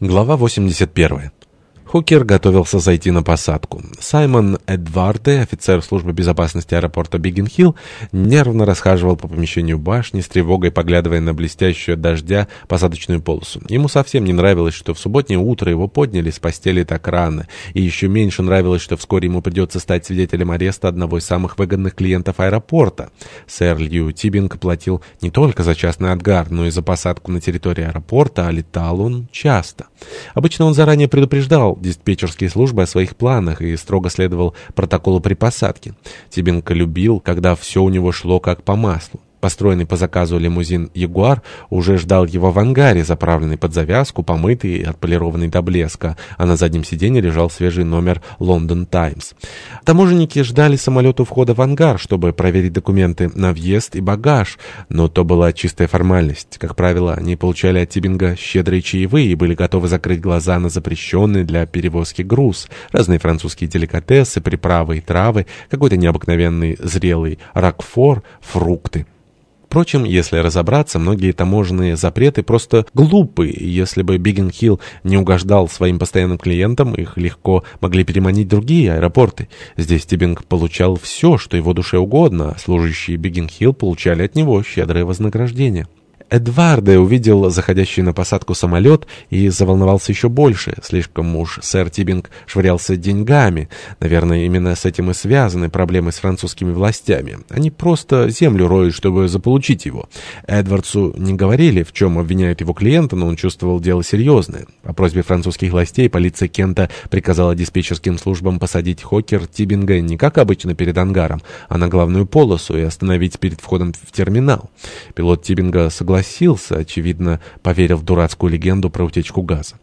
Глава 81. Хокер готовился зайти на посадку. Саймон Эдварде, офицер службы безопасности аэропорта Биггин-Хилл, нервно расхаживал по помещению башни, с тревогой поглядывая на блестящую дождя посадочную полосу. Ему совсем не нравилось, что в субботнее утро его подняли с постели так рано, и еще меньше нравилось, что вскоре ему придется стать свидетелем ареста одного из самых выгодных клиентов аэропорта. Сэр Лью Тибинг платил не только за частный отгар, но и за посадку на территории аэропорта, а летал он часто. Обычно он заранее предупреждал диспетчерские службы о своих планах и строго следовал протоколу при посадке. Тибенко любил, когда все у него шло как по маслу. Построенный по заказу лимузин «Ягуар» уже ждал его в ангаре, заправленный под завязку, помытый и отполированный до блеска, а на заднем сиденье лежал свежий номер «Лондон Таймс». Таможенники ждали самолета у входа в ангар, чтобы проверить документы на въезд и багаж, но то была чистая формальность. Как правило, они получали от Тибинга щедрые чаевые и были готовы закрыть глаза на запрещенный для перевозки груз, разные французские деликатесы, приправы и травы, какой-то необыкновенный зрелый ракфор, фрукты. Впрочем, если разобраться, многие таможенные запреты просто глупые. Если бы Биггин-Хилл не угождал своим постоянным клиентам, их легко могли переманить другие аэропорты. Здесь Тибинг получал все, что его душе угодно, а служащие Биггин-Хилл получали от него щедрое вознаграждение. Эдвардс увидел заходящий на посадку самолет и заволновался еще больше. Слишком уж сэр Тибинг швырялся деньгами. Наверное, именно с этим и связаны проблемы с французскими властями. Они просто землю роют, чтобы заполучить его. Эдвардсу не говорили, в чем обвиняют его клиента, но он чувствовал дело серьезное. По просьбе французских властей полиция Кента приказала диспетчерским службам посадить Хокер Тибинга не как обычно перед ангаром, а на главную полосу и остановить перед входом в терминал. Пилот Тибинга согласился согласился, очевидно, поверил в дурацкую легенду про утечку газа.